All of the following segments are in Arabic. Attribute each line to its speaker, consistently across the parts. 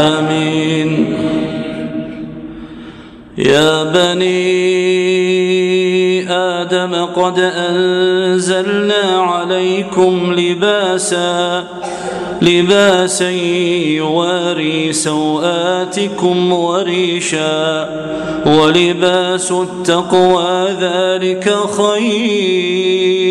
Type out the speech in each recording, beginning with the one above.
Speaker 1: آمين. يا بني آدم قد أنزلنا عليكم لباسا لباسا يواري سوآتكم وريشا ولباس التقوى ذلك خير.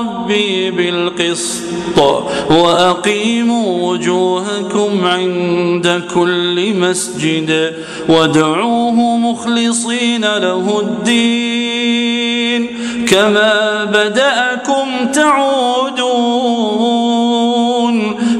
Speaker 1: ربي بالقسط وأقيموا وجوهكم عند كل مسجد وادعوه مخلصين له الدين. كما بدأكم تعودون